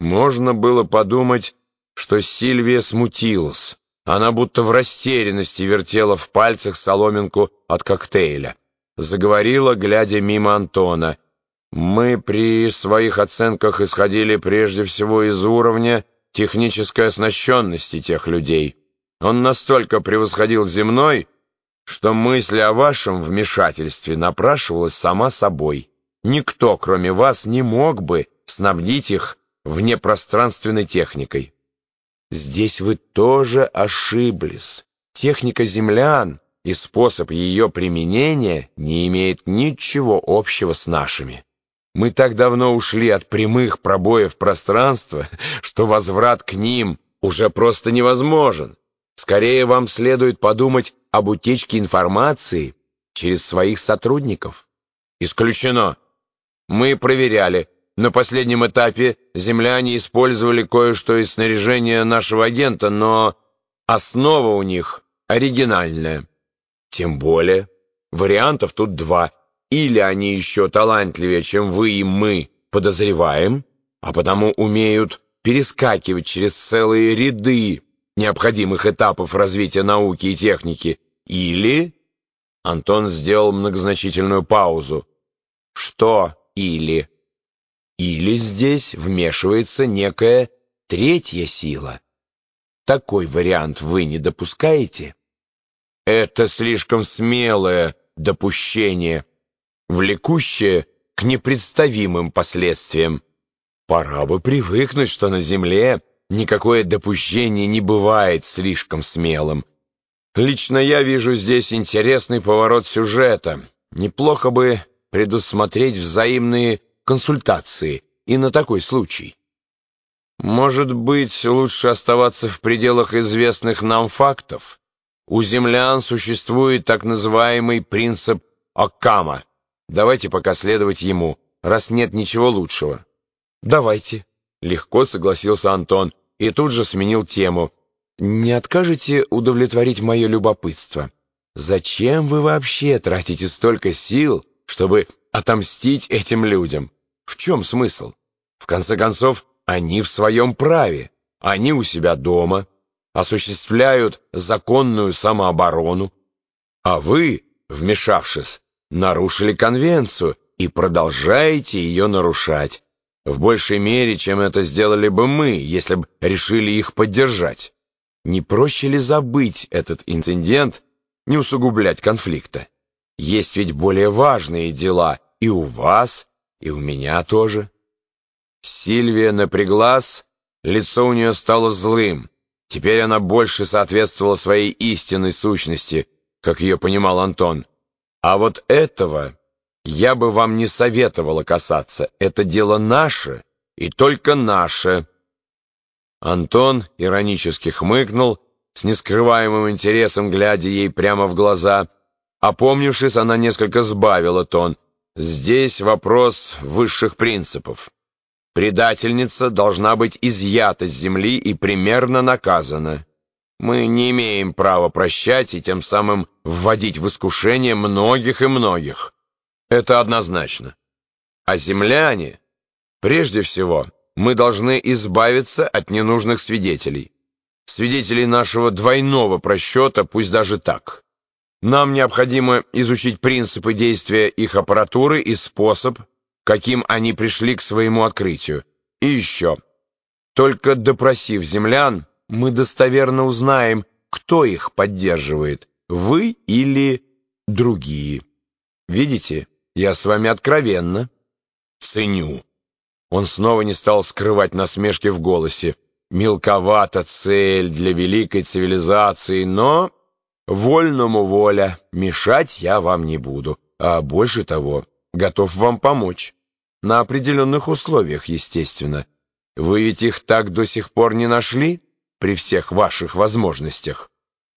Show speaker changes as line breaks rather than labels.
Можно было подумать, что Сильвия смутилась. Она будто в растерянности вертела в пальцах соломинку от коктейля. Заговорила, глядя мимо Антона. «Мы при своих оценках исходили прежде всего из уровня технической оснащенности тех людей. Он настолько превосходил земной, что мысль о вашем вмешательстве напрашивалась сама собой. Никто, кроме вас, не мог бы снабдить их внепространственной техникой. Здесь вы тоже ошиблись. Техника землян и способ ее применения не имеет ничего общего с нашими. Мы так давно ушли от прямых пробоев пространства, что возврат к ним уже просто невозможен. Скорее вам следует подумать об утечке информации через своих сотрудников. Исключено. Мы проверяли. На последнем этапе земляне использовали кое-что из снаряжения нашего агента, но основа у них оригинальная. Тем более, вариантов тут два. Или они еще талантливее, чем вы и мы подозреваем, а потому умеют перескакивать через целые ряды необходимых этапов развития науки и техники, или... Антон сделал многозначительную паузу. Что «или»? Или здесь вмешивается некая третья сила. Такой вариант вы не допускаете? Это слишком смелое допущение, влекущее к непредставимым последствиям. Пора бы привыкнуть, что на Земле никакое допущение не бывает слишком смелым. Лично я вижу здесь интересный поворот сюжета. Неплохо бы предусмотреть взаимные консультации и на такой случай. Может быть, лучше оставаться в пределах известных нам фактов? У землян существует так называемый принцип Оккама. Давайте пока следовать ему, раз нет ничего лучшего. Давайте. Легко согласился Антон и тут же сменил тему. Не откажете удовлетворить мое любопытство? Зачем вы вообще тратите столько сил, чтобы отомстить этим людям? В чем смысл? В конце концов, они в своем праве. Они у себя дома, осуществляют законную самооборону. А вы, вмешавшись, нарушили конвенцию и продолжаете ее нарушать. В большей мере, чем это сделали бы мы, если бы решили их поддержать. Не проще ли забыть этот инцидент, не усугублять конфликта? Есть ведь более важные дела и у вас, и у меня тоже. Сильвия напряглась, лицо у нее стало злым. Теперь она больше соответствовала своей истинной сущности, как ее понимал Антон. А вот этого я бы вам не советовала касаться. Это дело наше и только наше. Антон иронически хмыкнул, с нескрываемым интересом глядя ей прямо в глаза. Опомнившись, она несколько сбавила тон — Здесь вопрос высших принципов. Предательница должна быть изъята с земли и примерно наказана. Мы не имеем права прощать и тем самым вводить в искушение многих и многих. Это однозначно. А земляне, прежде всего, мы должны избавиться от ненужных свидетелей. Свидетелей нашего двойного просчета, пусть даже так. Нам необходимо изучить принципы действия их аппаратуры и способ, каким они пришли к своему открытию. И еще. Только допросив землян, мы достоверно узнаем, кто их поддерживает, вы или другие. Видите, я с вами откровенно. Ценю. Он снова не стал скрывать насмешки в голосе. Мелковата цель для великой цивилизации, но Вольному воля, мешать я вам не буду, а больше того, готов вам помочь. На определенных условиях, естественно. Вы ведь их так до сих пор не нашли, при всех ваших возможностях.